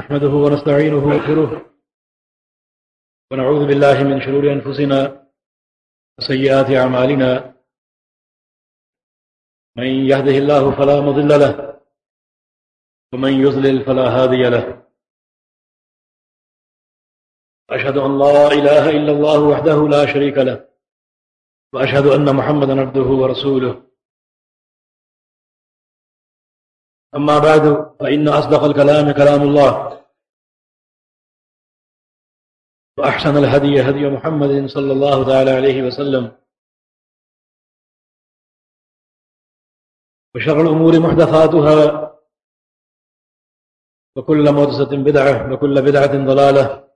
نحمده ونستعينه ونغفره ونعوذ بالله من شرور أنفسنا وسيئات أعمالنا. من يهده الله فلا مضل له ومن يضلل فلا هادي له. أشهد أن لا إله إلا الله وحده لا شريك له وأشهد أن محمدا عبده ورسوله. أما بعد، فإن أصدق الكلام كلام الله. وأحسن الهدي هدي محمد صلى الله تعالى عليه وسلم. وشر الأمور محدثاتها. وكل مدسة بدعة، وكل بدعة ضلالة.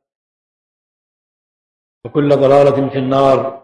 وكل ضلالة في النار.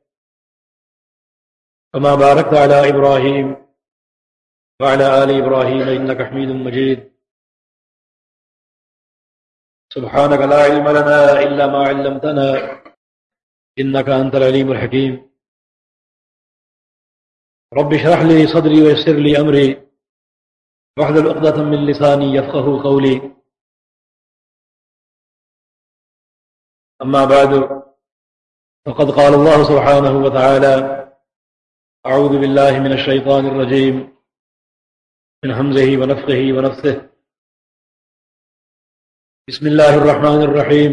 كما باركت على إبراهيم وعلى آل إبراهيم إنك حميد مجيد. سبحانك لا علم لنا إلا ما علمتنا إنك أنت العليم الحكيم. رب اشرح لي صدري ويسر لي أمري. واحلل عقدة من لساني يفقه قولي. أما بعد، فقد قال الله سبحانه وتعالى أعوذ بالله من الشيطان الرجيم. من همزه ونفخه ونفثه. بسم الله الرحمن الرحيم.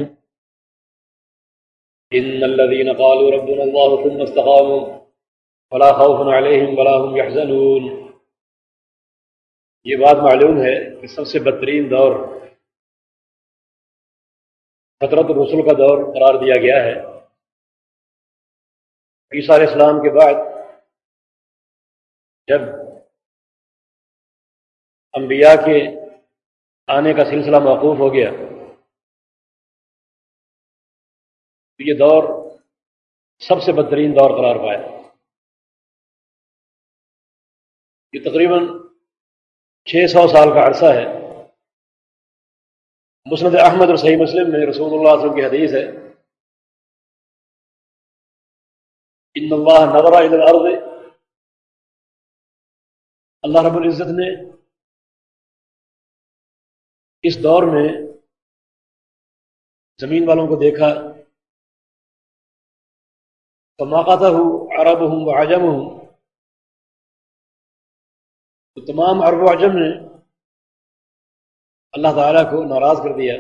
إن الذين قالوا ربنا الله ثم استقاموا فلا خوف عليهم ولا هم يحزنون. یہ بات معلوم ہے کہ سب سے بدترین دور فطرت الرسول کا دور قرار دیا گیا ہے. عیسیٰ علیہ السلام کے بعد جب انبیاء کے آنے کا سلسلہ موقوف ہو گیا، تو یہ دور سب سے بدترین دور قرار پایا۔ یہ تقریباً چھ سو سال کا عرصہ ہے۔ مسند احمد اور صحیح مسلم میں رسول اللہ علیہ وسلم کی حدیث ہے۔ ان اللہ نظر الارض اللہ رب العزت نے اس دور میں زمین والوں کو دیکھا۔ تو موقع ہوں عرب ہوں و عجم ہوں تو تمام عرب و عجم نے اللہ تعالیٰ کو ناراض کر دیا۔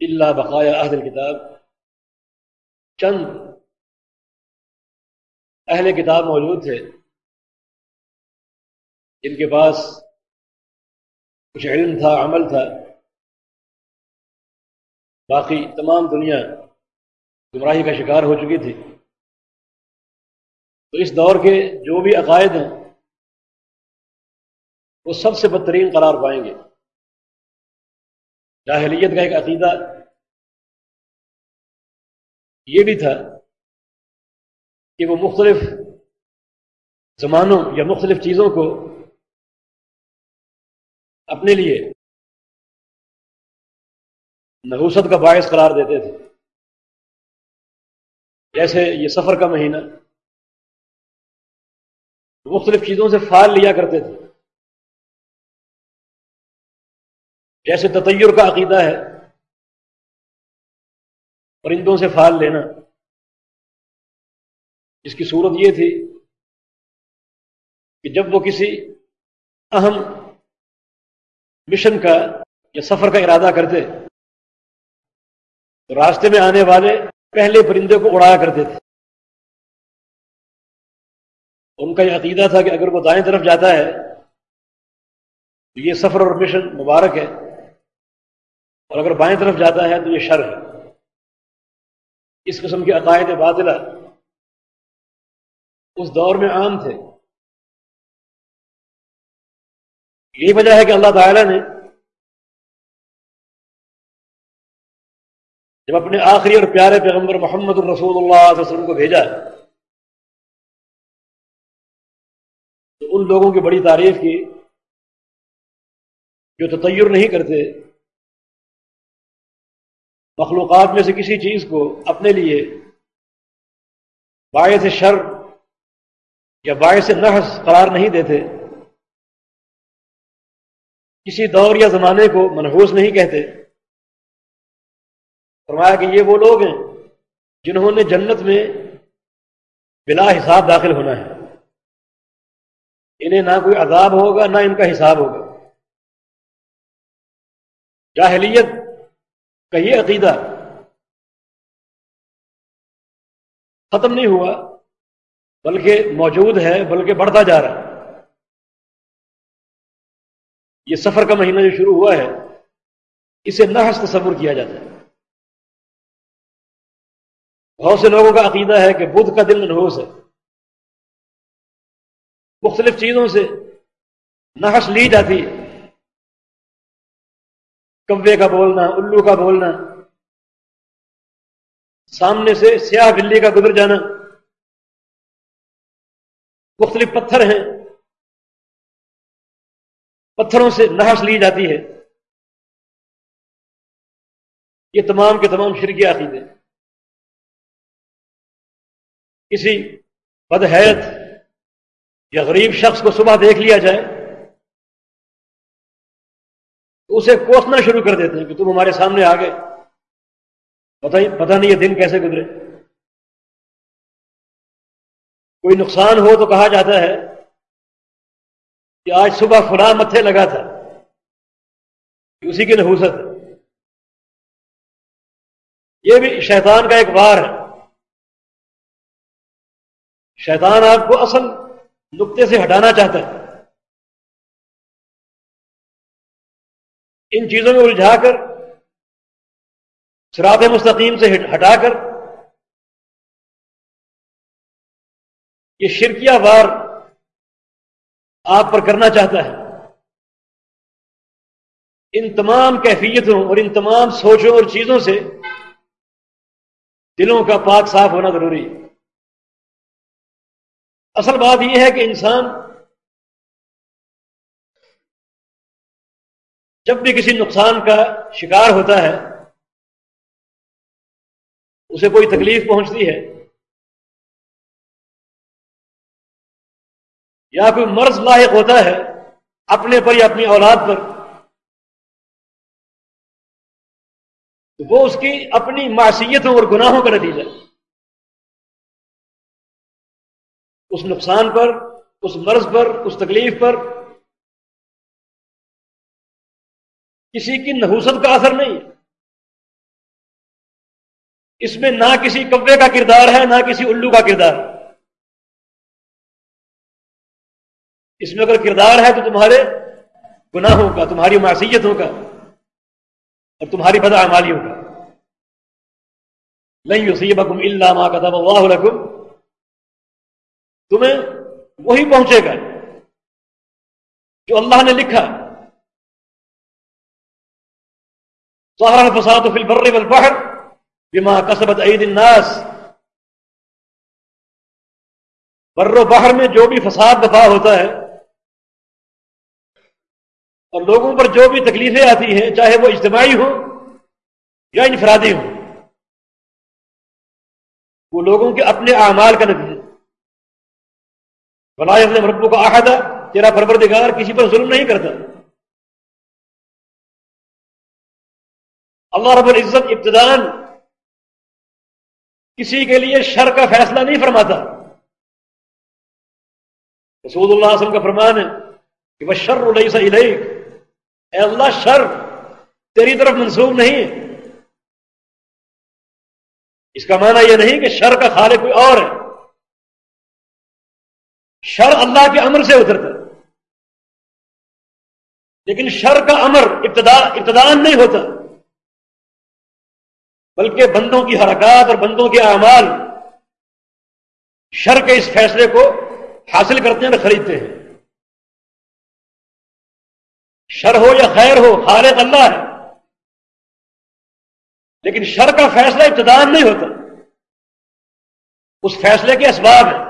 اللہ بقایا اہل کتاب چند اہل کتاب موجود تھے۔ جن کے پاس کچھ علم تھا، عمل تھا۔ باقی تمام دنیا گمراہی کا شکار ہو چکی تھی۔ تو اس دور کے جو بھی عقائد ہیں، وہ سب سے بدترین قرار پائیں گے۔ جاہلیت کا ایک عقیدہ یہ بھی تھا کہ وہ مختلف زمانوں یا مختلف چیزوں کو اپنے لیے نحوست کا باعث قرار دیتے تھے۔ جیسے یہ سفر کا مہینہ۔ مختلف چیزوں سے فال لیا کرتے تھے۔ جیسے تطیر کا عقیدہ ہے۔ پرندوں سے فال لینا۔ اس کی صورت یہ تھی کہ جب وہ کسی اہم مشن کا یا سفر کا ارادہ کرتے، تو راستے میں آنے والے پہلے پرندے کو اڑایا کرتے تھے۔ ان کا یہ عقیدہ تھا کہ اگر وہ دائیں طرف جاتا ہے، تو یہ سفر اور مشن مبارک ہے، اور اگر بائیں طرف جاتا ہے، تو یہ شر ہے۔ اس قسم کے عقائد باطلہ اس دور میں عام تھے۔ یہی وجہ ہے کہ اللہ تعالی نے جب اپنے آخری اور پیارے پیغمبر محمد الرسول اللہ علیہ وسلم کو بھیجا، تو ان لوگوں کی بڑی تعریف کی جو تطیر نہیں کرتے، مخلوقات میں سے کسی چیز کو اپنے لیے باعث شر یا باعث نحس قرار نہیں دیتے، کسی دور یا زمانے کو منحوس نہیں کہتے۔ فرمایا کہ یہ وہ لوگ ہیں جنہوں نے جنت میں بلا حساب داخل ہونا ہے۔ انہیں نہ کوئی عذاب ہوگا، نہ ان کا حساب ہوگا۔ جاہلیت کا یہ عقیدہ ختم نہیں ہوا۔ بلکہ موجود ہے، بلکہ بڑھتا جا رہا ہے۔ یہ سفر کا مہینہ جو شروع ہوا ہے، اسے نحس تصور کیا جاتا ہے۔ بہت سے لوگوں کا عقیدہ ہے کہ بدھ کا دل منحوس ہے۔ مختلف چیزوں سے نحس لی جاتی ہے۔ کبے کا بولنا، الو کا بولنا۔ سامنے سے سیاہ بلی کا گزر جانا۔ مختلف پتھر ہیں۔ پتھروں سے نحس لی جاتی ہے۔ یہ تمام کے تمام شرکی عقیدے۔ کسی بدحیت یا غریب شخص کو صبح دیکھ لیا جائے تو اسے کوسنا شروع کر دیتے ہیں کہ تم ہمارے سامنے آ گئے پتہ نہیں یہ دن کیسے گزرے۔ کوئی نقصان ہو تو کہا جاتا ہے کہ آج صبح فلاں متھے لگا تھا اسی کی نحوست یہ بھی شیطان کا ایک وار ہے۔ شیطان آپ کو اصل نقطے سے ہٹانا چاہتا ہے۔ ان چیزوں میں الجھا کر سرات مستقیم سے ہٹا کر یہ شرکیہ وار آپ پر کرنا چاہتا ہے۔ ان تمام کیفیتوں اور ان تمام سوچوں اور چیزوں سے دلوں کا پاک صاف ہونا ضروری ہے۔ اصل بات یہ ہے کہ انسان جب بھی کسی نقصان کا شکار ہوتا ہے، اسے کوئی تکلیف پہنچتی ہے۔ یا کوئی مرض لاحق ہوتا ہے اپنے پر یا اپنی اولاد پر، تو وہ اس کی اپنی معصیتوں اور گناہوں کا نتیجہ اس نقصان پر، اس مرض پر، اس تکلیف پر کسی کی نحوست کا اثر نہیں۔ اس میں نہ کسی کبے کا کردار ہے، نہ کسی الو کا کردار۔ اس میں اگر کردار ہے تو تمہارے گناہوں کا، تمہاری معصیتوں کا اور تمہاری بدعمالیوں کا۔ نہیں یصیبکم الا ما كتب اللہ لکم۔ تمہیں وہی پہنچے گا جو اللہ نے لکھا۔ ظہر الفساد فی البر والبحر بما کسبت عید الناس۔ بر و بحر میں جو بھی فساد دفاع ہوتا ہے اور لوگوں پر جو بھی تکلیفیں آتی ہیں، چاہے وہ اجتماعی ہوں یا انفرادی ہوں، وہ لوگوں کے اپنے اعمال کا نتیجہ بلائے نے ربو کا آحدہ تیرا پروردگار کسی پر ظلم نہیں کرتا۔ اللہ رب العزت ابتدان کسی کے لیے شر کا فیصلہ نہیں فرماتا۔ رسول اللہ علیہ وسلم کا فرمان ہے کہ وہ شر الیک اے اللہ شر، تیری طرف منسوخ نہیں۔ ہے اس کا معنی یہ نہیں کہ شر کا خالق کوئی اور ہے۔ شر اللہ کے امر سے اترتا لیکن شر کا امر ابتدا ابتدان نہیں ہوتا۔ بلکہ بندوں کی حرکات اور بندوں کے اعمال شر کے اس فیصلے کو حاصل کرتے ہیں اور خریدتے ہیں۔ شر ہو یا خیر ہو، خالق اللہ ہے۔ لیکن شر کا فیصلہ ابتدان نہیں ہوتا۔ اس فیصلے کے اسباب ہیں۔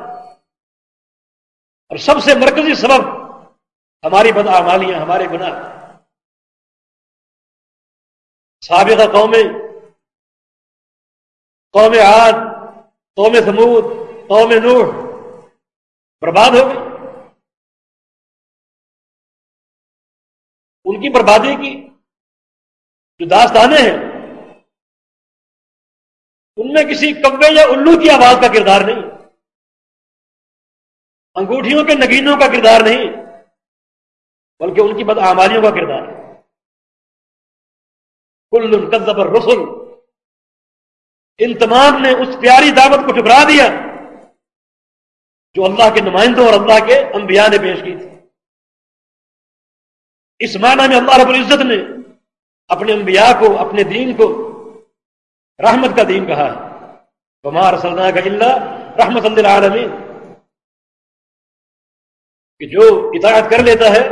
اور سب سے مرکزی سبب ہماری بدعمالیاں، ہمارے گناہ۔ سابقہ قومیں قوم عاد، قوم سمود قوم نوح۔ برباد ہو گئی ان کی بربادی کی، جو داستانیں ہیں، ان میں کسی کبے یا الو کی آواز کا کردار نہیں۔ انگوٹھیوں کے نگینوں کا کردار نہیں، بلکہ ان کی بدعمالیوں کا کردار۔ کل کل رسول ان تمام نے اس پیاری دعوت کو ٹکرا دیا، جو اللہ کے نمائندوں اور اللہ کے انبیاء نے پیش کی تھی۔ اس معنی میں اللہ رب العزت نے اپنے انبیاء کو، اپنے دین کو رحمت کا دین کہا ہے۔ بمار صلی کا اللہ رحمت اللہ کہ جو اطاعت کر لیتا ہے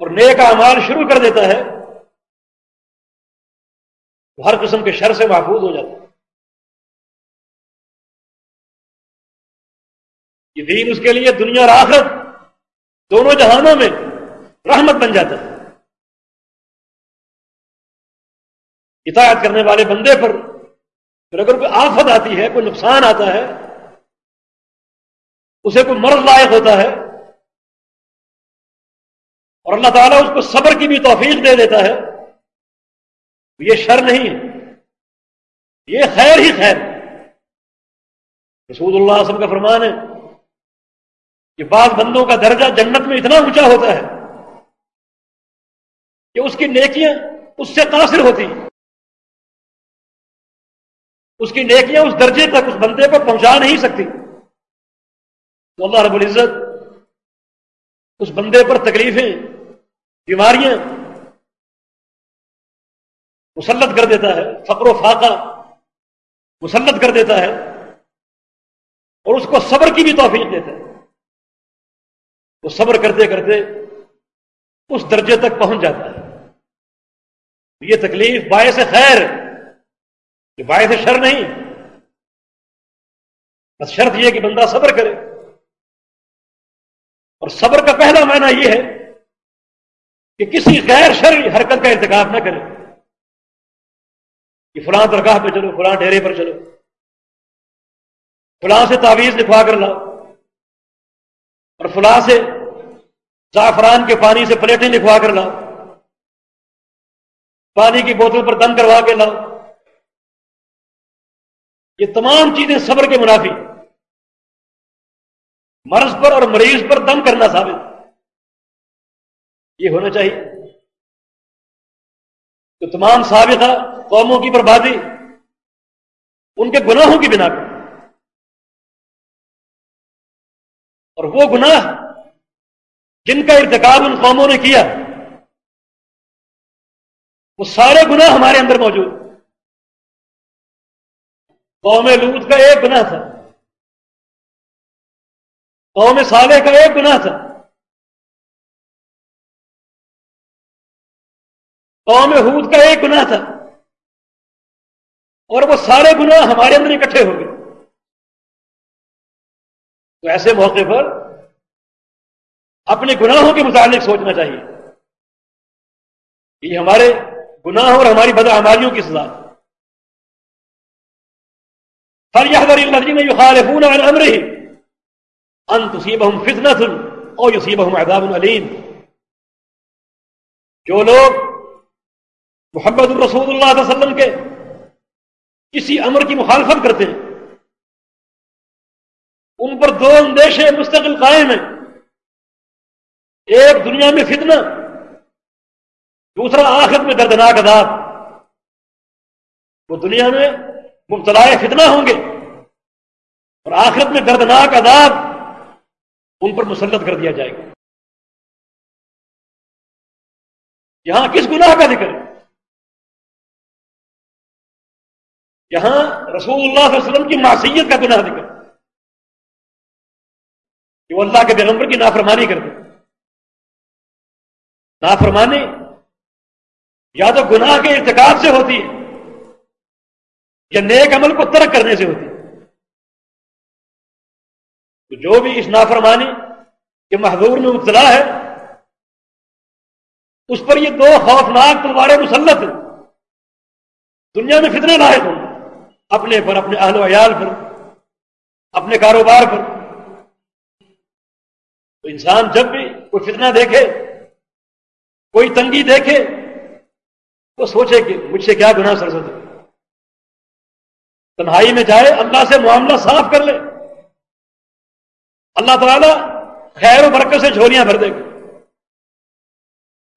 اور نیک اعمال شروع کر دیتا ہے، وہ ہر قسم کے شر سے محفوظ ہو جاتا ہے۔ یہ دین اس کے لیے، دنیا اور آخرت دونوں جہانوں میں رحمت بن جاتا۔ ہے اطاعت کرنے والے بندے پر پھر اگر کوئی آفت آتی ہے، کوئی نقصان آتا ہے، اسے کوئی مرض لائق ہوتا ہے، اور اللہ تعالیٰ اس کو صبر کی بھی توفیق دے دیتا ہے یہ شر نہیں ہے۔ یہ خیر ہی خیر۔ رسول اللہ وسلم کا فرمان ہے کہ بعض بندوں کا درجہ جنت میں اتنا اونچا ہوتا ہے کہ اس کی نیکیاں اس سے قاصر ہوتی ہیں۔ اس کی نیکیاں اس درجے تک اس بندے کو پہنچا نہیں سکتی۔ تو اللہ رب العزت اس بندے پر تکلیفیں، بیماریاں مسلط کر دیتا ہے، فقر و فاقہ مسلط کر دیتا ہے اور اس کو صبر کی بھی توفیق دیتا ہے۔ وہ صبر کرتے کرتے اس درجے تک پہنچ جاتا ہے۔ یہ تکلیف باعث خیر، یہ باعث شر نہیں۔ بس شرط یہ کہ بندہ صبر کرے۔ اور صبر کا پہلا معنی یہ ہے کہ کسی غیر شر حرکت کا انتخاب نہ کرے۔ کہ فلاں درگاہ پہ چلو، فلاں ڈیرے پر چلو۔ فلاں سے تعویذ لکھوا کر لاؤ۔ اور فلاں سے زعفران کے پانی سے پلیٹیں لکھوا کر لاؤ۔ پانی کی بوتل پر دم کروا کے لاؤ۔ یہ تمام چیزیں صبر کے منافی۔ مرض پر اور مریض پر دم کرنا ثابت۔ یہ ہونا چاہیے۔ تو تمام سابقہ قوموں کی بربادی، ان کے گناہوں کی بنا پر۔ اور وہ گناہ جن کا ارتکاب ان قوموں نے کیا وہ سارے گناہ ہمارے اندر موجود قوم لوت کا ایک گناہ تھا۔ قوم صالح کا ایک گناہ تھا۔ قوم حود کا ایک گناہ تھا۔ اور وہ سارے گناہ ہمارے اندر اکٹھے ہو گئے۔ تو ایسے موقع پر اپنے گناہوں کے متعلق سوچنا چاہیے۔ یہ ہمارے گناہ اور ہماری بدعمالیوں کی سزا۔ فلیحذر الذین یخالفون عن امره ان تصیبهم فتنة او یصیبهم عذاب علیم جو لوگ محمد الرسول اللہ علیہ وسلم کے کسی امر کی مخالفت کرتے ہیں، ان پر دو اندیشے مستقل قائم ہیں۔ ایک دنیا میں فتنہ دوسرا آخر میں دردناک عذاب۔ وہ دنیا میں مبتلا فتنہ ہوں گے اور آخرت میں دردناک عذاب ان پر مسلط کر دیا جائے گا۔ یہاں کس گناہ کا ذکر ہے؟ یہاں رسول اللہ صلی اللہ علیہ وسلم کی معصیت کا گناہ ذکر۔ کہ وہ اللہ کے پیغمبر کی نافرمانی کرتے۔ نافرمانی یا تو گناہ کے ارتکاب سے ہوتی ہے، یا نیک عمل کو ترک کرنے سے ہوتی ہے۔ تو جو بھی اس نافرمانی کے محدور میں مبتلا ہے، اس پر یہ دو خوفناک تلواریں مسلط ہیں۔ دنیا میں فتنے لائق ہوں، اپنے پر، اپنے اہل و عیال پر، اپنے کاروبار پر۔ تو انسان جب بھی کوئی فتنہ دیکھے، کوئی تنگی دیکھے تو سوچے کہ مجھ سے کیا گناہ سر سکتے تنہائی میں جائے اللہ سے معاملہ صاف کر لے۔ اللہ تعالیٰ خیر و برکت سے جھولیاں بھر دے گا۔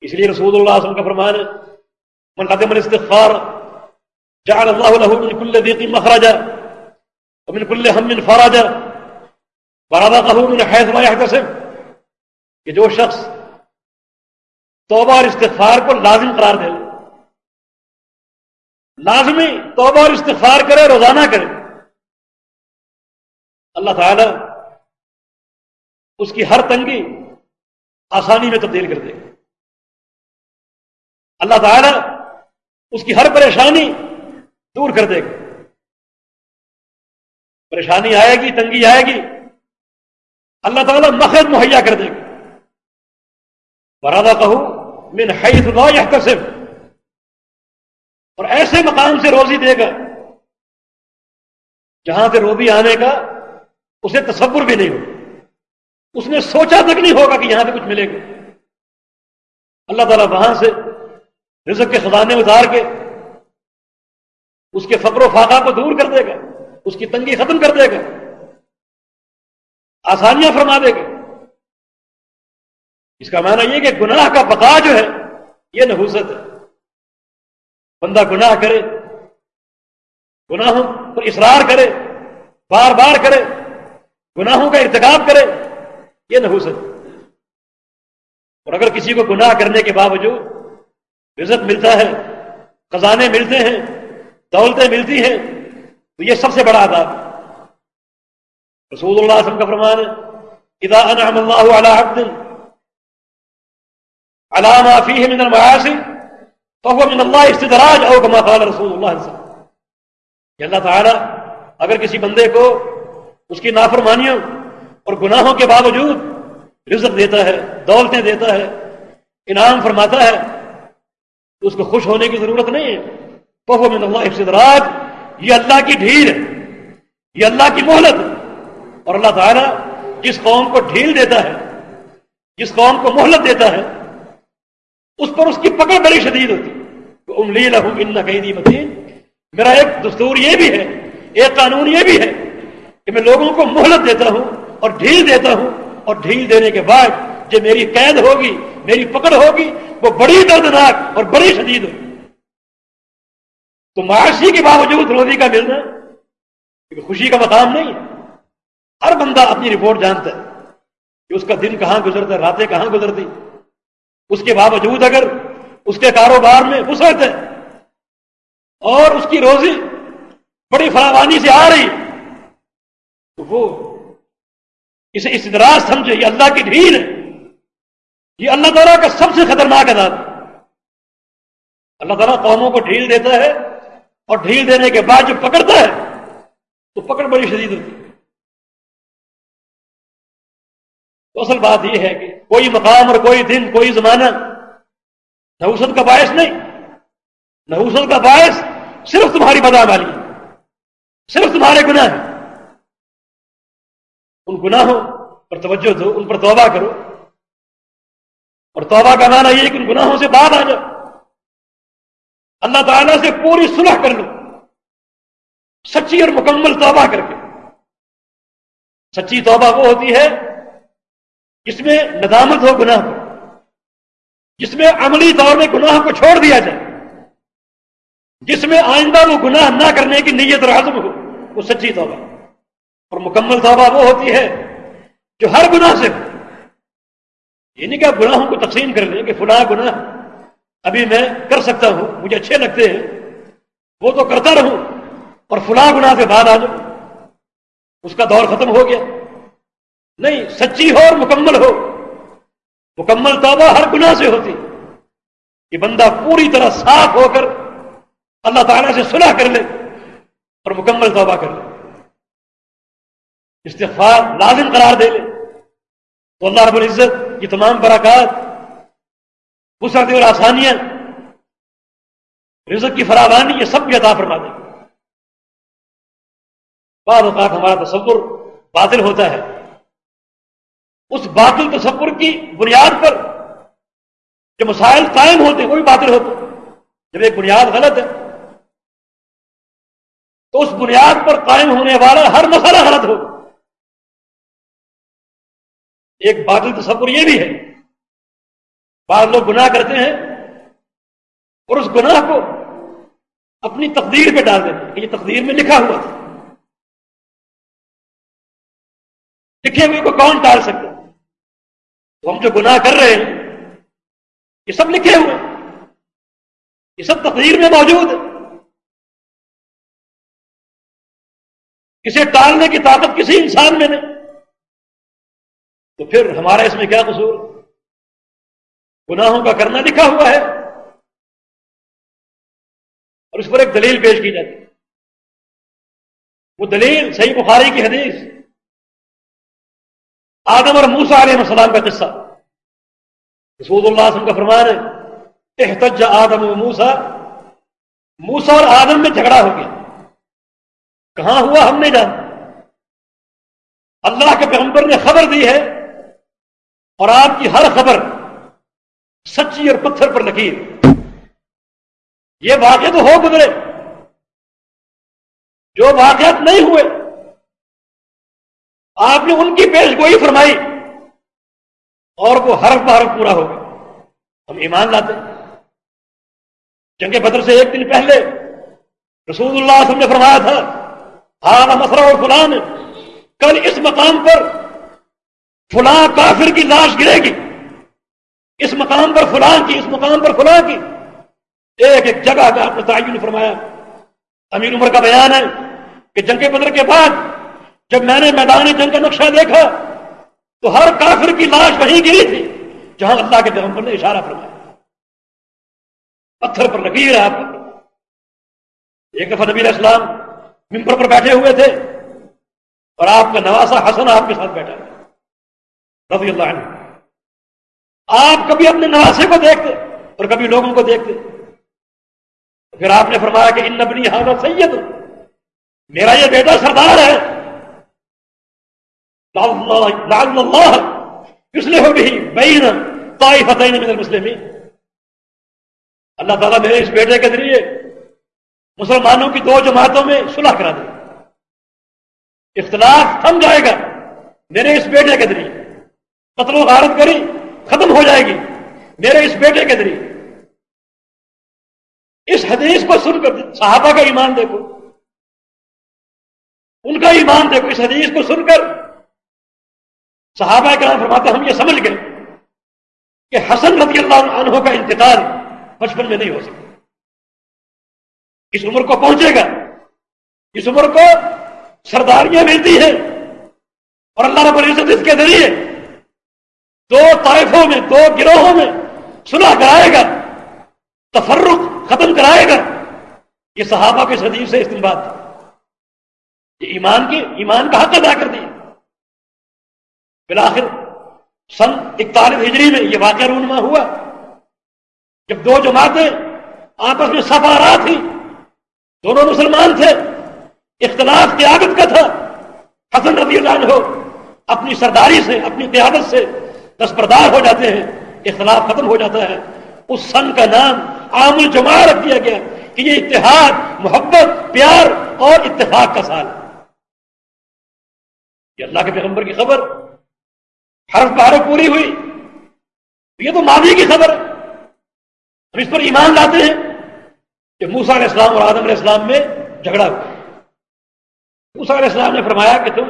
اس لیے رسول اللہ علیہ وسلم کا فرمان ہے، من قدم الاستغفار جعل اللہ له من كل ضيق مخرجا ومن كل هم فرجا ورزقه من حيث لا يحتسب کہ جو شخص توبہ اور استغفار کو لازم قرار دے لازمی توبہ اور استغفار کرے، روزانہ کرے۔ اللہ تعالی اس کی ہر تنگی آسانی میں تبدیل کر دے۔ گا اللہ تعالی اس کی ہر پریشانی دور کر دے۔ گا پریشانی آئے گی، تنگی آئے گی۔ اللہ تعالیٰ مخرج مہیا کر دے۔ گا برادہ کہوں من حیث لا يحتسب۔ اور ایسے مقام سے روزی دے گا جہاں سے روزی آنے کا اسے تصور بھی نہیں ہوگا۔ اس نے سوچا تک نہیں ہوگا کہ یہاں پہ کچھ ملے گا۔ اللہ تعالیٰ وہاں سے رزق کے خزانے اتار کے اس کے فقر و فاقہ کو دور کر دے گا، اس کی تنگی ختم کر دے گا، آسانیاں فرما دے گا۔ اس کا معنی یہ کہ گناہ کا بقا جو ہے، یہ نحوست ہے۔ بندہ گناہ کرے، گناہوں پر اصرار کرے، بار بار کرے، گناہوں کا ارتکاب کرے، یہ نحوست اور اگر کسی کو گناہ کرنے کے باوجود عزت ملتا ہے، خزانے ملتے ہیں، دولتیں ملتی ہیں، تو یہ سب سے بڑا عذاب رسول اللہ علیہ وسلم کا فرمان اذا انعم اللہ علی عبد، على ما فيه من المعاصي فهو من اللہ استدراج او كما قال رسول اللہ علیہ وسلم. کہ اللہ تعالی اگر کسی بندے کو اس کی نافرمانیوں اور گناہوں کے باوجود رزق دیتا ہے، دولتیں دیتا ہے، انعام فرماتا ہے، تو اس کو خوش ہونے کی ضرورت نہیں ہے۔ پہو من اللہ افسدراج یہ اللہ کی ڈھیل ہے، یہ اللہ کی مہلت اور اللہ تعالیٰ جس قوم کو ڈھیل دیتا ہے، جس قوم کو مہلت دیتا ہے اس پر اس کی پکڑ بڑی شدید ہوتی۔ املی لہو ان قیدی متین۔ میرا ایک دستور یہ بھی ہے، ایک قانون یہ بھی ہے کہ میں لوگوں کو مہلت دیتا ہوں اور ڈھیل دیتا ہوں اور ڈھیل دینے کے بعد جو میری قید ہوگی، میری پکڑ ہوگی، وہ بڑی دردناک اور بڑی شدید ہوگی۔ تو معاشی کے باوجود روزی کا ملنا خوشی کا مقام نہیں ہے۔ ہر بندہ اپنی رپورٹ جانتا ہے کہ اس کا دن کہاں گزرتا ہے، راتیں کہاں گزرتی اس کے باوجود اگر اس کے کاروبار میں وسعت ہے اور اس کی روزی بڑی فراوانی سے آ رہی تو وہ اسے استدراج سمجھے، یہ اللہ کی ڈھیل ہے۔ یہ اللہ تعالیٰ کا سب سے خطرناک عذاب اللہ تعالیٰ قوموں کو ڈھیل دیتا ہے اور ڈھیل دینے کے بعد جو پکڑتا ہے، تو پکڑ بڑی شدید ہوتی ہے۔ تو اصل بات یہ ہے کہ کوئی مقام اور کوئی دن، کوئی زمانہ نحوست کا باعث نہیں۔ نحوست کا باعث صرف تمہاری بدا والی صرف تمہارے گناہ ہیں۔ ان گناہوں پر توجہ دو، ان پر توبہ کرو۔ اور توبہ کا معنی یہ کہ ان گناہوں سے بعد آ جاؤ۔ اللہ تعالیٰ سے پوری صلح کر لو۔ سچی اور مکمل توبہ کر کے۔ سچی توبہ وہ ہوتی ہے جس میں ندامت ہو، گناہ پر جس میں عملی طور میں گناہ کو چھوڑ دیا جائے۔ جس میں آئندہ وہ گناہ نہ کرنے کی نیت اور عزم ہو، وہ سچی توبہ۔ اور مکمل توبہ وہ ہوتی ہے جو ہر گناہ سے یہ یعنی نہیں کہ گناہوں کو تقسیم کر لیں کہ فلاں گناہ ابھی میں کر سکتا ہوں، مجھے اچھے لگتے ہیں۔ وہ تو کرتا رہوں اور فلاں گناہ سے بعد آ جاؤ اس کا دور ختم ہو گیا۔ نہیں، سچی ہو اور مکمل ہو۔ مکمل توبہ ہر گناہ سے ہوتی۔ کہ بندہ پوری طرح صاف ہو کر اللہ تعالیٰ سے صلح کر لے اور مکمل توبہ کر لے۔ استغفار لازم قرار دے لے۔ تو اللہ رب العزت یہ تمام براکات وسعت اور آسانیاں، رزق کی فراوانی، یہ سب بھی عطا فرما دیں بعض اوقات ہمارا تصور باطل ہوتا ہے۔ اس باطل تصور کی بنیاد پر جو مسائل قائم ہوتے ہیں وہ بھی باطل ہوتے جب ایک بنیاد غلط ہے، تو اس بنیاد پر قائم ہونے والا ہر مسئلہ غلط ہوگا۔ ایک باطل تصور یہ بھی ہے، بعض لوگ گناہ کرتے ہیں اور اس گناہ کو اپنی تقدیر پہ ڈال دیتے ہیں کہ یہ تقدیر میں لکھا ہوا تھا۔ لکھے ہوئے کو کون ٹال سکتا تو ہم جو گناہ کر رہے ہیں، یہ سب لکھے ہوئے یہ سب تقدیر میں موجود ہے اسے ٹالنے کی طاقت کسی انسان میں نہیں۔ تو پھر ہمارا اس میں کیا قصور؟ گناہوں کا کرنا لکھا ہوا ہے۔ اور اس پر ایک دلیل پیش کی جاتی وہ دلیل صحیح بخاری کی حدیث۔ آدم اور موسا علیہ السلام کا قصہ۔ رسول اللہ علیہ وسلم کا فرمان ہے، احتج آدم و موسا موسا اور آدم میں جھگڑا ہو گیا۔ کہاں ہوا ہم نہیں جانتے اللہ کے پیغمبر نے خبر دی ہے اور آپ کی ہر خبر سچی اور پتھر پر لکیر۔ یہ واقع تو ہو گزرے۔ جو واقعات نہیں ہوئے آپ نے ان کی پیش گوئی فرمائی اور وہ حرف بحرف پورا ہو گیا ہم ایمان لاتے جنگ بدر سے ایک دن پہلے رسول اللہ وسلم نے فرمایا تھا ہاں مسرا اور فلان کل اس مقام پر فلاں کافر کی لاش گرے گی۔ اس مقام پر فلاں کی، اس مقام پر فلاں کی۔ ایک ایک جگہ کا آپ نے تعین فرمایا۔ امیر عمر کا بیان ہے کہ جنگ بدر کے بعد جب میں نے میدان جنگ کا نقشہ دیکھا تو ہر کافر کی لاش وہیں گری تھی، جہاں اللہ کے پیغمبر نے اشارہ فرمایا۔ پتھر پر لکیر ہے آپ۔ ایک دفعہ نبی اسلام ممبر پر بیٹھے ہوئے تھے اور آپ کا نواسا حسن آپ کے ساتھ بیٹھا رضی اللہ عنہ۔ آپ کبھی اپنے نواسے کو دیکھتے اور کبھی لوگوں کو دیکھتے۔ پھر آپ نے فرمایا کہ ان نبنی حاضر سید، میرا یہ بیٹا سردار ہے۔ اللہ کس لیے ہو گئی اللہ تعالیٰ میرے اس بیٹے کے ذریعے مسلمانوں کی دو جماعتوں میں صلح کرا دے. اختلاف تھم جائے گا میرے اس بیٹے کے ذریعے. قتل و غارت کری ختم ہو جائے گی میرے اس بیٹے کے ذریعے. اس حدیث کو سن کر صحابہ کا ایمان دیکھو. ان کا ایمان دیکھو، اس حدیث کو سن کر صحابہ کرام فرماتے ہم یہ سمجھ گئے کہ حسن رضی اللہ عنہ کا انتقال بچپن میں نہیں ہو سکتا۔ اس عمر کو پہنچے گا۔ اس عمر کو سرداریاں ملتی ہیں اور اللہ رب العزت اس کے ذریعے دو طائفوں میں، دو گروہوں میں سنا کرائے گا، تفرق ختم کرائے گا۔ یہ صحابہ کے حدیث سے استعمال یہ ایمان کے ایمان کا حق ادا کر دیا۔ بالآخر سن اکتالیس ہجری میں یہ واقعہ رونما ہوا۔ جب دو جماعتیں آپس میں سفارا تھی دونوں مسلمان تھے، اختلاف قیادت کا تھا۔ حسن رضی اللہ عنہ اپنی سرداری سے، اپنی قیادت سے دستبردار ہو جاتے ہیں، اختلاف ختم ہو جاتا ہے۔ اس سن کا نام عام الجماع رکھ دیا گیا کہ یہ اتحاد، محبت، پیار اور اتفاق کا سال۔ یہ اللہ کے پیغمبر کی خبر۔ حرف بارف پوری ہوئی۔ یہ تو ماضی کی خبر۔ ہے ہم اس پر ایمان لاتے ہیں کہ موسا علیہ السلام اور آدم علیہ السلام میں جھگڑا ہوا۔ موسا علیہ السلام نے فرمایا کہ تم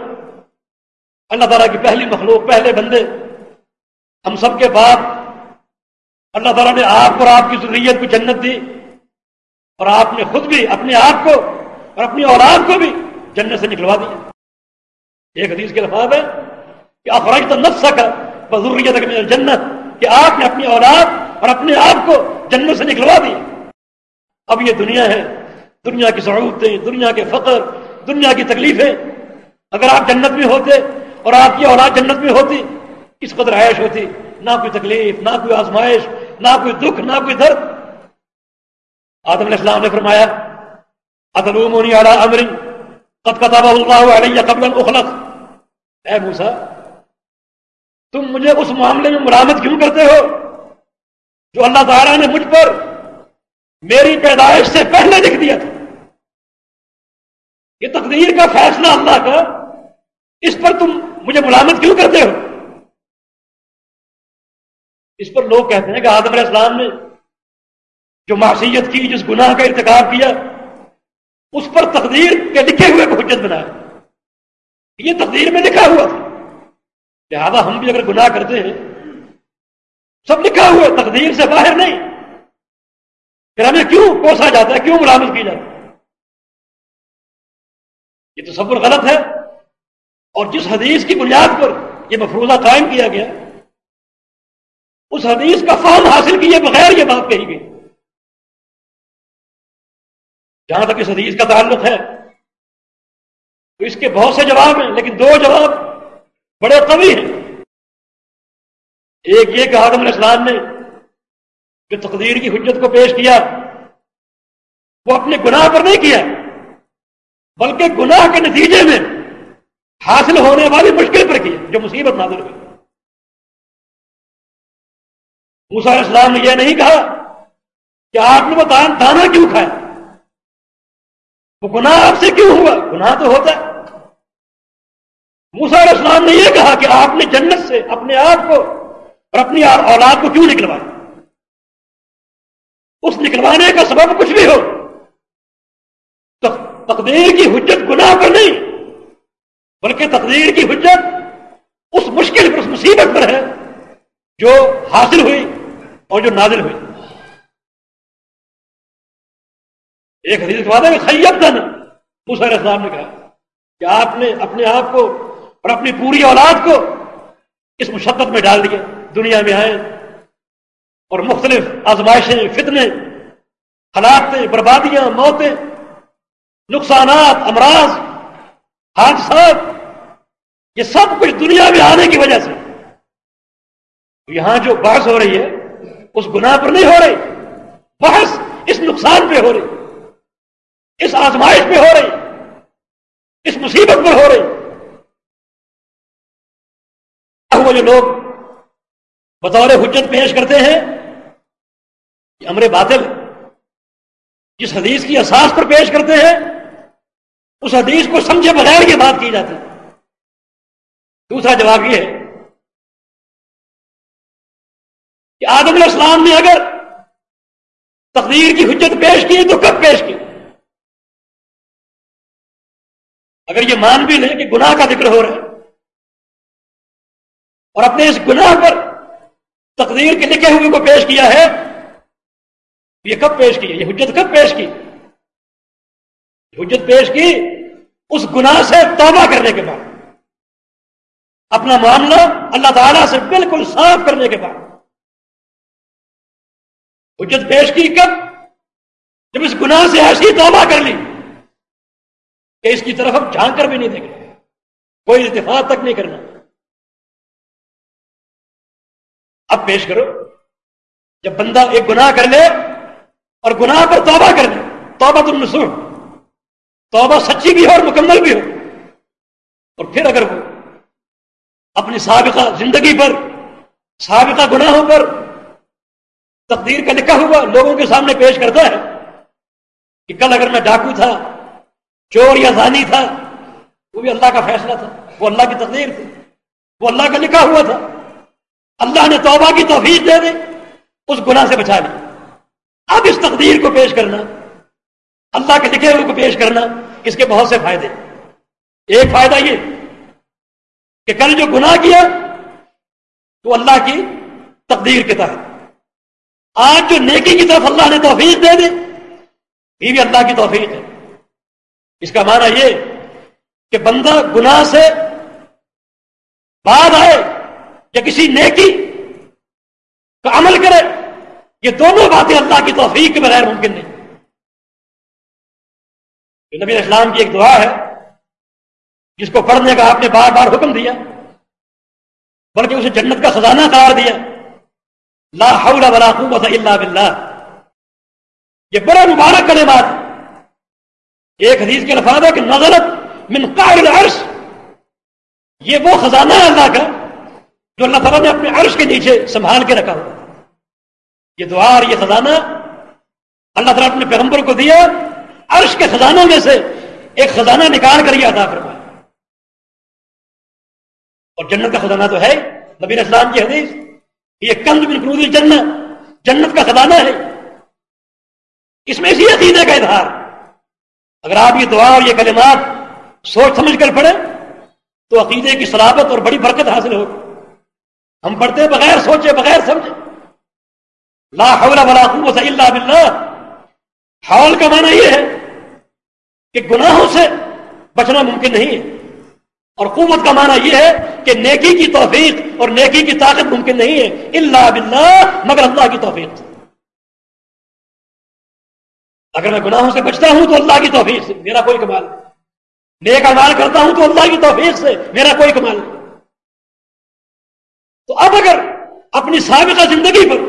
اللہ تعالیٰ کی پہلی مخلوق، پہلے بندے، ہم سب کے بعد اللہ تعالیٰ نے آپ اور آپ کی ضروریت کو جنت دی اور آپ نے خود بھی اپنے آپ کو اور اپنی اولاد کو بھی جنت سے نکلوا دیا۔ ایک حدیث کے لفاظ ہے کہ افراج تو نفس کا بضروریت جنت کہ آپ نے اپنی اولاد اور اپنے آپ کو جنت سے نکلوا دیا اب یہ دنیا ہے، دنیا کی سہولتیں دنیا کے فقر، دنیا کی تکلیفیں۔ اگر آپ جنت میں ہوتے اور آپ کی اولاد جنت میں ہوتی کس قدر عائش ہوتی، نہ کوئی تکلیف، نہ کوئی آزمائش، نہ کوئی دکھ، نہ کوئی درد۔ آدم علیہ السلام نے فرمایا قد کتاب اللہ علیہ قبل اخلق. اے موسا تم مجھے اس معاملے میں مرامت کیوں کرتے ہو؟ جو اللہ تعالیٰ نے مجھ پر میری پیدائش سے پہلے لکھ دیا تھا۔ یہ تقدیر کا فیصلہ اللہ کا، اس پر تم مجھے ملامت کیوں کرتے ہو؟ اس پر لوگ کہتے ہیں کہ آدم علیہ السلام نے جو معصیت کی، جس گناہ کا ارتکاب کیا، اس پر تقدیر کے لکھے ہوئے کو حجت بنایا۔ یہ تقدیر میں لکھا ہوا تھا۔ لہذا ہم بھی اگر گناہ کرتے ہیں، سب لکھا ہوا ہے، تقدیر سے باہر نہیں۔ پھر ہمیں کیوں کوسا جاتا ہے؟ کیوں ملامت کی جاتی ہے؟ یہ تو سب غلط ہے۔ اور جس حدیث کی بنیاد پر یہ مفروضہ قائم کیا گیا، اس حدیث کا فہم حاصل کیے بغیر یہ بات کہی گئی۔ جہاں تک اس حدیث کا تعلق ہے، تو اس کے بہت سے جواب ہیں، لیکن دو جواب بڑے قوی ہیں۔ ایک یہ کہ آدم علیہ السلام نے جو تقدیر کی حجت کو پیش کیا، وہ اپنے گناہ پر نہیں کیا، بلکہ گناہ کے نتیجے میں حاصل ہونے والی مشکل پر کیا، جو مصیبت نازل ہوئی۔ موسا علیہ السلام نے یہ نہیں کہا کہ آپ نے وہ دانا کیوں کھایا؟ وہ گناہ آپ سے کیوں ہوا؟ گناہ تو ہوتا ہے۔ موسا علیہ السلام نے یہ کہا کہ آپ نے جنت سے اپنے آپ کو اور اپنی اولاد کو کیوں نکلوایا اس نکلوانے کا سبب کچھ بھی ہو۔ تقدیر کی حجت گناہ پر نہیں، بلکہ تقدیر کی حجت اس مشکل پر، اس مصیبت پر ہے جو حاصل ہوئی اور جو نازل ہوئی۔ ایک حدیث کے بعد ہے خیب دن موسیٰ اسلام نے کہا کہ آپ نے اپنے آپ کو اور اپنی پوری اولاد کو اس مشقت میں ڈال دیا دنیا میں آئے اور مختلف آزمائشیں، فتنے ہلاکتیں بربادیاں، موتیں، نقصانات، امراض، حادثات، یہ سب کچھ دنیا میں آنے کی وجہ سے۔ یہاں جو بحث ہو رہی ہے، اس گناہ پر نہیں ہو رہی، بحث اس نقصان پہ ہو رہی، اس آزمائش پہ ہو رہی، اس مصیبت پر ہو رہی۔ وہ جو لوگ بطور حجت پیش کرتے ہیں، یہ امر باطل جس حدیث کی اساس پر پیش کرتے ہیں، اس حدیث کو سمجھے بغیر یہ بات کی جاتی۔ دوسرا جواب یہ ہے کہ آدم علیہ السلام نے اگر تقدیر کی حجت پیش کی، تو کب پیش کی؟ اگر یہ مان بھی لیں کہ گناہ کا ذکر ہو رہا ہے۔ اور اپنے اس گناہ پر تقدیر کے لکھے ہوئے کو پیش کیا ہے، یہ کب پیش کی؟ یہ حجت کب پیش کی؟ حجت پیش کی اس گناہ سے توبہ کرنے کے بعد۔ اپنا معاملہ اللہ تعالی سے بالکل صاف کرنے کے بعد۔ حجت پیش کی کب؟ جب اس گناہ سے ایسی توبہ کر لی کہ اس کی طرف ہم جھانک کر بھی نہیں دیکھ رہے کوئی اتفاق تک نہیں کرنا۔ اب پیش کرو۔ جب بندہ ایک گناہ کر لے اور گناہ پر توبہ کر لے، توبہ تم نسو۔ توبہ سچی بھی ہو اور مکمل بھی ہو۔ اور پھر اگر وہ اپنی سابقہ زندگی پر، سابقہ گناہوں پر تقدیر کا لکھا ہوا لوگوں کے سامنے پیش کرتا ہے کہ کل اگر میں ڈاکو تھا، چور یا زانی تھا، وہ بھی اللہ کا فیصلہ تھا۔ وہ اللہ کی تقدیر تھی۔ وہ اللہ کا لکھا ہوا تھا۔ اللہ نے توبہ کی توفیق دے دے، اس گناہ سے بچا لیا اب اس تقدیر کو پیش کرنا، اللہ کے لکھے ہوئے کو پیش کرنا، اس کے بہت سے فائدے۔ ایک فائدہ یہ کہ کل جو گناہ کیا تو اللہ کی تقدیر کے تحت۔ آج جو نیکی کی طرف اللہ نے توفیق دے دے، یہ بھی اللہ کی توفیق ہے۔ اس کا معنی یہ کہ بندہ گناہ سے بعد آئے یا کسی نیکی کا عمل کرے، یہ دونوں باتیں اللہ کی توفیق کے بغیر ممکن نہیں۔ نبی اسلام کی ایک دعا ہے، جس کو پڑھنے کا آپ نے بار بار حکم دیا، بلکہ اسے جنت کا خزانہ قرار دیا، لا حول ولا قوت الا باللہ۔ یہ بڑا مبارک کرنے بات ایک حدیث کے الفاظ ہے کہ نظرت من قائل عرش یہ وہ خزانہ ہے اللہ کا جو اللہ تعالیٰ نے اپنے عرش کے نیچے سنبھال کے رکھا ہوا یہ دعا اور یہ خزانہ اللہ تعالیٰ اپنے پیغمبر کو دیا، عرش کے خزانوں میں سے ایک خزانہ نکال کر یہ ادا فرمایا۔ اور جنت کا خزانہ تو ہے نبی اسلام کی حدیث، یہ کند بن قرود جنت جنت کا خزانہ ہے۔ اس میں اسی عقیدے کا اظہار۔ اگر آپ یہ دعا اور یہ کلمات سوچ سمجھ کر پڑھیں، تو عقیدے کی سلابت اور بڑی برکت حاصل ہوگی۔ ہم پڑھتے بغیر سوچے، بغیر سمجھے۔ لا حول ولا قوت الا باللہ۔ حول کا معنی یہ ہے کہ گناہوں سے بچنا ممکن نہیں ہے۔ اور قوت کا معنی یہ ہے کہ نیکی کی توفیق اور نیکی کی طاقت ممکن نہیں ہے۔ اللہ باللہ، مگر اللہ کی توفیق۔ اگر میں گناہوں سے بچتا ہوں تو اللہ کی توفیق سے، میرا کوئی کمال نہیں۔ نیک امال کرتا ہوں تو اللہ کی توفیق سے، میرا کوئی کمال نہیں۔ تو اب اگر اپنی سابقہ زندگی پر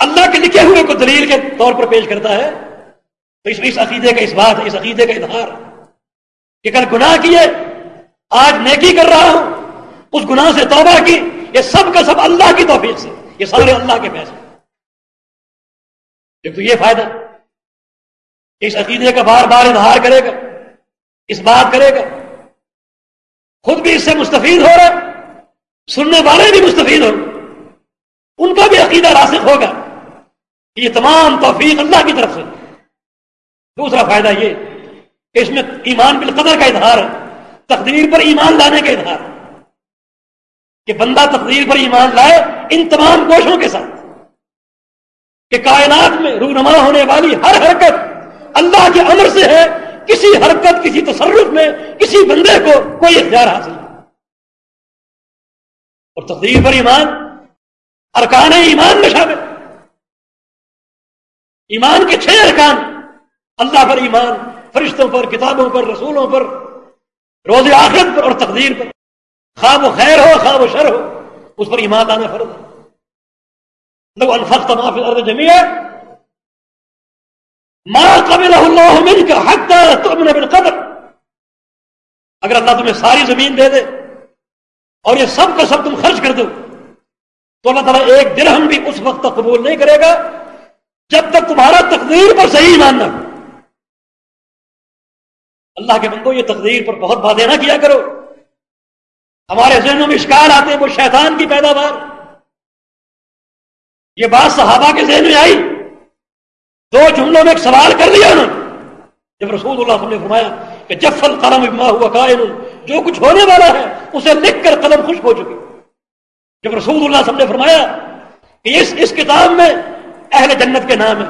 اللہ کے لکھے ہوئے کو دلیل کے طور پر پیش کرتا ہے، تو اس اس عقیدے کا اس بات، اس عقیدے کا اظہار کہ کل گناہ کیے، آج نیکی کر رہا ہوں، اس گناہ سے توبہ کی، یہ سب کا سب اللہ کی توفیق سے، یہ سارے اللہ کے پیسے ایک تو یہ فائدہ اس عقیدے کا بار بار اظہار کرے گا، اس بات کرے گا، خود بھی اس سے مستفید ہو رہا ہے۔ سننے والے بھی مستفید ہو ان کا بھی عقیدہ راسخ ہوگا۔ یہ تمام توفیق اللہ کی طرف سے۔ دوسرا فائدہ یہ کہ اس میں ایمان بالقدر کا اظہار ہے۔ تقدیر پر ایمان لانے کا اظہار۔ کہ بندہ تقدیر پر ایمان لائے ان تمام کوشوں کے ساتھ۔ کہ کائنات میں رونما ہونے والی ہر حرکت اللہ کے امر سے ہے۔ کسی حرکت، کسی تصرف میں، کسی بندے کو کوئی اختیار حاصل نہیں۔ اور تقدیر پر ایمان، ارکان ایمان میں شامل۔ ایمان کے چھ ارکان۔ اللہ پر ایمان، فرشتوں پر، کتابوں پر، رسولوں پر، روز آخرت پر اور تقدیر پر۔ خواب و خیر ہو، خواب و شر ہو، اس پر ایمان لانا فرض ہے۔ لو انفقت ما الارض جميعا ما قبل اللہ منك حتى تؤمن بالقدر۔ اگر اللہ تمہیں ساری زمین دے دے اور یہ سب کا سب تم خرچ کر دو۔ تو اللہ تعالیٰ ایک درہم بھی اس وقت تک قبول نہیں کرے گا جب تک تمہارا تقدیر پر صحیح ماننا اللہ کے بندو، یہ تقدیر پر بہت باتیں نہ کیا کرو۔ ہمارے ذہنوں میں اشکار آتے ہیں وہ شیطان کی پیداوار۔ یہ بات صحابہ کے ذہن میں آئی۔ دو جملوں میں ایک سوال کر دیا انہوں نے۔ جب رسول اللہ نے فرمایا کہ جفل قلم اما ہوا کائن جو کچھ ہونے والا ہے، اسے لکھ کر قلم خشک ہو چکی جب رسول اللہ نے فرمایا کہ اس اس کتاب میں اہل جنت کے نام ہے،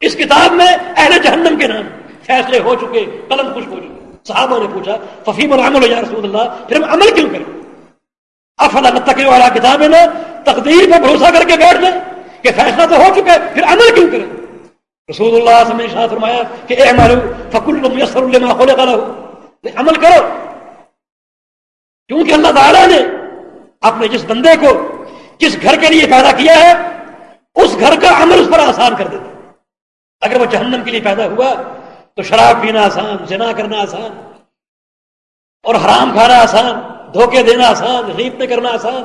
اس کتاب میں اہل جہنم کے نام فیصلے ہو چکے قلم خشک ہو چکے۔ صحابہ نے پوچھا، ففیم العمل یا رسول اللہ؟ پھر ہم عمل کیوں کریں؟ افلا تک والا کتاب ہے نا تقدیر پہ بھروسہ کر کے بیٹھ جائیں کہ فیصلہ تو ہو چکا ہے، پھر عمل کیوں کریں؟ رسول اللہ صلی اللہ علیہ فرمایا کہ اے مالو فکل میسر لما خلق له۔ عمل کرو۔ کیونکہ اللہ تعالیٰ نے اپنے جس بندے کو جس گھر کے لیے پیدا کیا ہے، اس گھر کا عمل اس پر آسان کر دیتا اگر وہ جہنم کے لیے پیدا ہوا تو شراب پینا آسان، زنا کرنا آسان، اور حرام کھانا آسان، دھوکے دینا آسان غیبتیں کرنا آسان،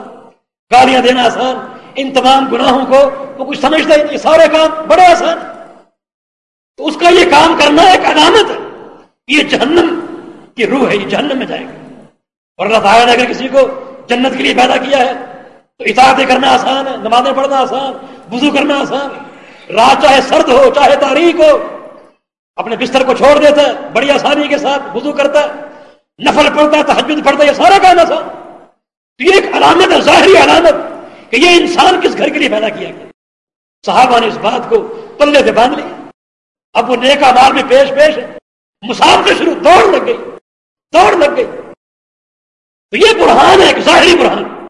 گالیاں دینا آسان، ان تمام گناہوں کو وہ کچھ سمجھتا ہے یہ سارے کام بڑے آسان۔ تو اس کا یہ کام کرنا ایک علامت ہے۔ یہ جہنم کی روح ہے، یہ جہنم میں جائے گا۔ اور اللہ تعالیٰ نے اگر کسی کو جنت کے لیے پیدا کیا ہے، تو اطاعتیں کرنا آسان ہے، نمازیں پڑھنا آسان، وضو کرنا آسان۔ رات چاہے سرد ہو، چاہے تاریخ ہو، اپنے بستر کو چھوڑ دیتا ہے، بڑی آسانی کے ساتھ وضو کرتا ہے، نفل پڑتا ہے تحجد پڑتا ہے، یہ سارا کام آسان۔ تو یہ ایک علامت ہے، ظاہری علامت کہ یہ انسان کس گھر کے لیے پیدا کیا گیا۔ صحابہ نے اس بات کو پلے سے باندھ لیا۔ اب وہ نیک آبار میں پیش پیش ہے۔ مسافر شروع دوڑ لگ گئی، دوڑ لگ گئی۔ تو یہ برہان ہے ایک ظاہری برہان۔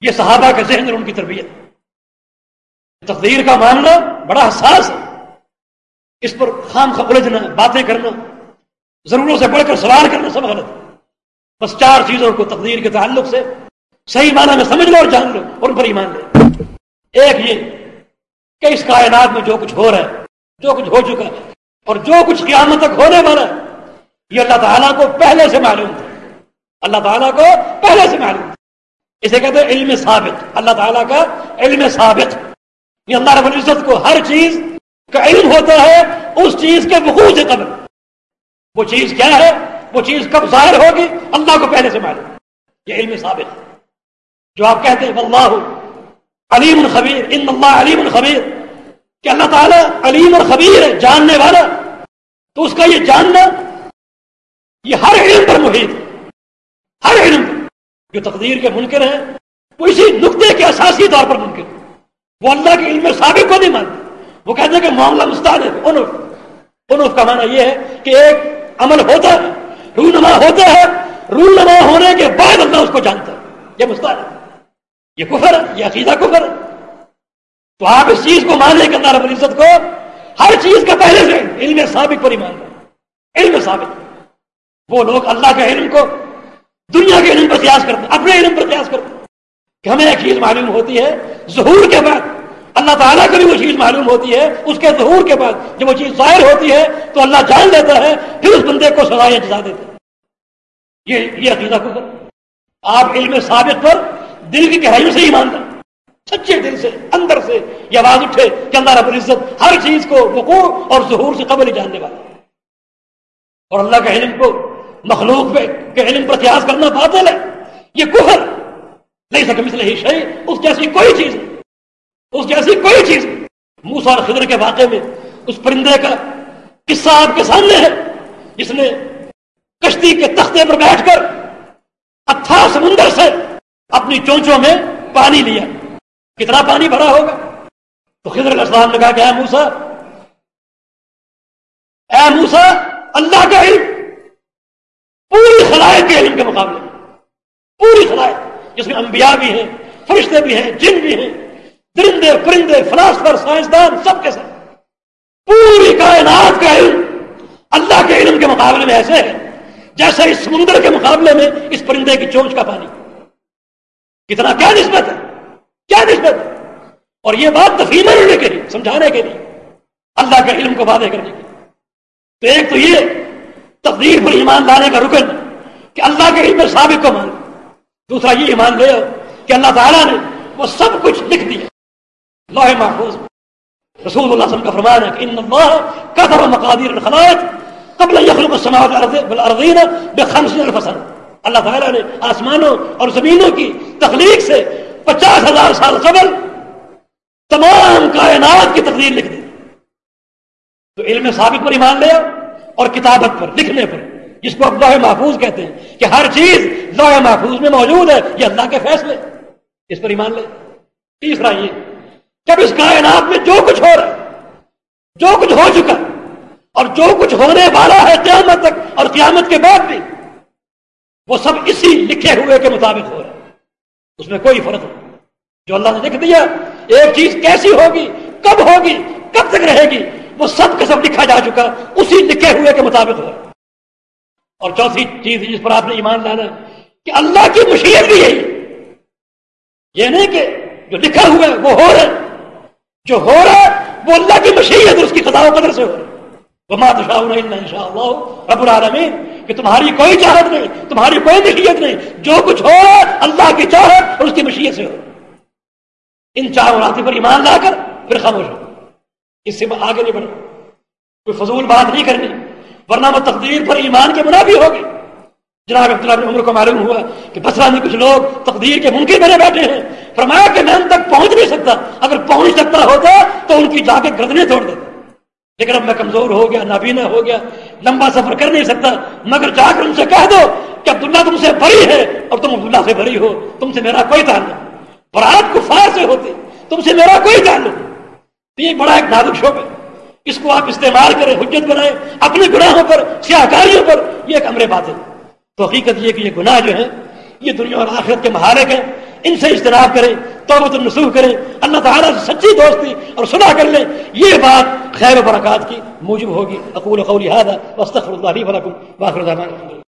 یہ صحابہ کا ذہن اور ان کی تربیت۔ تقدیر کا ماننا بڑا حساس ہے۔ اس پر خام الجھنا باتیں کرنا، ضروروں سے بڑھ کر سوال کرنا سب غلط بس چار چیزوں کو تقدیر کے تعلق سے صحیح معنی میں سمجھ لو اور جان لو اور ان پر ایمان لے۔ ایک یہ کہ اس کائنات میں جو کچھ ہو رہا ہے، جو کچھ ہو چکا ہے اور جو کچھ قیامت تک ہونے والا ہے، یہ اللہ تعالیٰ کو پہلے سے معلوم تھا۔ اللہ تعالیٰ کو پہلے سے معلوم اسے کہتے ہیں علم ثابت۔ اللہ تعالیٰ کا علم ثابت۔ یہ اللہ رب العزت کو ہر چیز کا علم ہوتا ہے، اس چیز کے وقوع سے قبل۔ وہ چیز کیا ہے؟ وہ چیز کب ظاہر ہوگی؟ اللہ کو پہلے سے معلوم۔ یہ علم ثابت۔ ہے جو آپ کہتے ہیں، واللہ علیم الخبیر، ان اللہ علیم الخبیر۔ کہ اللہ تعالیٰ علیم الخبیر ہے، جاننے والا۔ تو اس کا یہ جاننا، یہ ہر علم پر محیط ہے۔ ہر علم جو تقدیر کے منکر ہیں، وہ اسی نقطے کے اساسی طور پر ممکن وہ اللہ کے علم سابق کو نہیں مانتے۔ وہ کہتے ہیں کہ معاملہ مستعد ہے۔ انف انف کا معنی یہ ہے کہ ایک عمل ہوتا ہے، رونما ہوتا ہے، رونما ہونے کے بعد اللہ اس کو جانتا ہے۔ یہ مستعد ہے۔ یہ کفر ہے، یہ عقیدہ کفر ہے۔ تو آپ اس چیز کو مانیں کہ اللہ رب العزت کو ہر چیز کا پہلے سے علم ثابت پر ہی مان رہے علم ثابت وہ لوگ اللہ کے علم کو دنیا کے علم پر قیاس کرتے ہیں، اپنے علم پر قیاس کرتے ہیں۔ کہ ہمیں ایک چیز معلوم ہوتی ہے، ظہور کے بعد اللہ تعالیٰ کو بھی وہ چیز معلوم ہوتی ہے، اس کے ظہور کے بعد جب وہ چیز ظاہر ہوتی ہے تو اللہ جان لیتا ہے، پھر اس بندے کو سزائیں جزا دیتے ہیں یہ یہ عقیدہ کو آپ علم ثابت پر دل کی گہرائی سے ایمان سچے دل سے، اندر سے یہ آواز اٹھے کہ اللہ رب العزت ہر چیز کو وقوع اور ظہور سے قبل ہی جاننے والا اور اللہ کے علم کو مخلوق پہ کے علم پر قیاس کرنا باطل ہے۔ یہ کفر۔ نہیں سکے مثل ہی شہی اس جیسی کوئی چیز۔ نہیں اس جیسی کوئی چیز۔ نہیں موسا اور خضر کے واقعے میں اس پرندے کا قصہ آپ کے سامنے ہے۔ جس نے کشتی کے تختے پر بیٹھ کر اتھا سمندر سے اپنی چونچوں میں پانی لیا۔ کتنا پانی بھرا ہوگا؟ تو خضر علیہ السلام نے کہا کہ اے موسا اے موسا اللہ کا علم کے علم کے مقابلے میں۔ پوری خلائق جس میں انبیاء بھی ہیں، فرشتے بھی ہیں، جن بھی ہیں، درندے، پرندے، فلاسفر، سائنسدان، سب کے ساتھ پوری کائنات کا علم اللہ کے علم کے مقابلے میں ایسے ہے جیسے اس سمندر کے مقابلے میں اس پرندے کی چونچ کا پانی۔ کتنا کیا نسبت ہے؟ کیا نسبت ہے؟ اور یہ بات تفہیم ہونے کے لیے، سمجھانے کے لیے اللہ کے علم کو وعدے کرنے کے لیے۔ تو ایک تو یہ تقدیر پر ایمان لانے کا رکن کہ اللہ کے علم ثابت کو مان دوسرا یہ ایمان لے کہ اللہ تعالیٰ نے وہ سب کچھ لکھ دیا۔ لوہ محفوظ۔ رسول اللہ صلی اللہ علیہ وسلم کا فرمان ہے کہ ان اللہ قدر مقادیر الخلائق قبل يخلق السماوات والارضين بخمس الف اللہ تعالیٰ نے آسمانوں اور زمینوں کی تخلیق سے پچاس ہزار سال قبل تمام کائنات کی تقدیر لکھ دی۔ تو علم ثابت پر ایمان لیا اور کتابت پر، لکھنے پر۔ جس کو اب لوہ محفوظ کہتے ہیں کہ ہر چیز لوہ محفوظ میں موجود ہے، یہ اللہ کے فیصلے اس پر ایمان لے تیسرا یہ، جب اس کائنات میں جو کچھ ہو رہا ہے، جو کچھ ہو چکا اور جو کچھ ہونے والا ہے قیامت تک اور قیامت کے بعد بھی، وہ سب اسی لکھے ہوئے کے مطابق ہو رہا ہے۔ اس میں کوئی فرق نہیں۔ جو اللہ نے لکھ دیا، ایک چیز کیسی ہوگی، کب ہوگی، کب تک رہے گی، وہ سب کا سب لکھا جا چکا، اسی لکھے ہوئے کے مطابق ہو رہا ہے۔ اور چوتھی چیز جس پر آپ نے ایمان لانا کہ اللہ کی مشیت بھی یہی یہ نہیں کہ جو لکھا ہوا ہے وہ ہو رہا ہے۔ جو ہو رہا ہے وہ اللہ کی مشیت اس کی قضاء و قدر سے ہو رہا ہے۔ ان شاء اللہ رب العالمین کہ تمہاری کوئی چاہت نہیں، تمہاری کوئی مشیت نہیں۔ جو کچھ ہو رہا ہے اللہ کی چاہت اور اس کی مشیت سے ہو ان چار راتی پر ایمان لا کر پھر خاموش ہو۔ اس سے آگے نہیں بڑھنا کوئی فضول بات نہیں کرنی۔ ورنہ وہ تقدیر پر ایمان کے منافی ہوگی۔ جناب عبداللہ بن عمر کو معلوم ہوا کہ بسرا میں کچھ لوگ تقدیر کے ممکن بنے بیٹھے ہیں۔ فرمایا کہ میں ان تک پہنچ نہیں سکتا۔ اگر پہنچ سکتا ہوتا تو ان کی جا کے گردنے توڑ دیتا۔ لیکن اب میں کمزور ہو گیا، نابینا ہو گیا، لمبا سفر کر نہیں سکتا۔ مگر جا کر ان سے کہہ دو کہ عبداللہ تم سے بری ہے اور تم عبداللہ سے بری ہو، تم سے میرا کوئی تعلق برات کو فار سے ہوتے، تم سے میرا کوئی تعلق یہ بڑا ایک نازک شعب ہے۔ اس کو آپ استعمال کریں، حجت بنائیں، اپنے گناہوں پر سیاہ کاریوں پر، یہ ایک امر بات ہے تو حقیقت یہ کہ یہ گناہ جو ہے یہ دنیا اور آخرت کے محالک ہیں۔ ان سے اجتناب کریں توبت النسوح کریں۔ اللہ تعالیٰ سے سچی دوستی اور سنا کر لیں۔ یہ بات خیر و برکات کی موجب ہوگی۔ اقول قولی هذا واستغفر الله لي ولكم. واخر دعوانا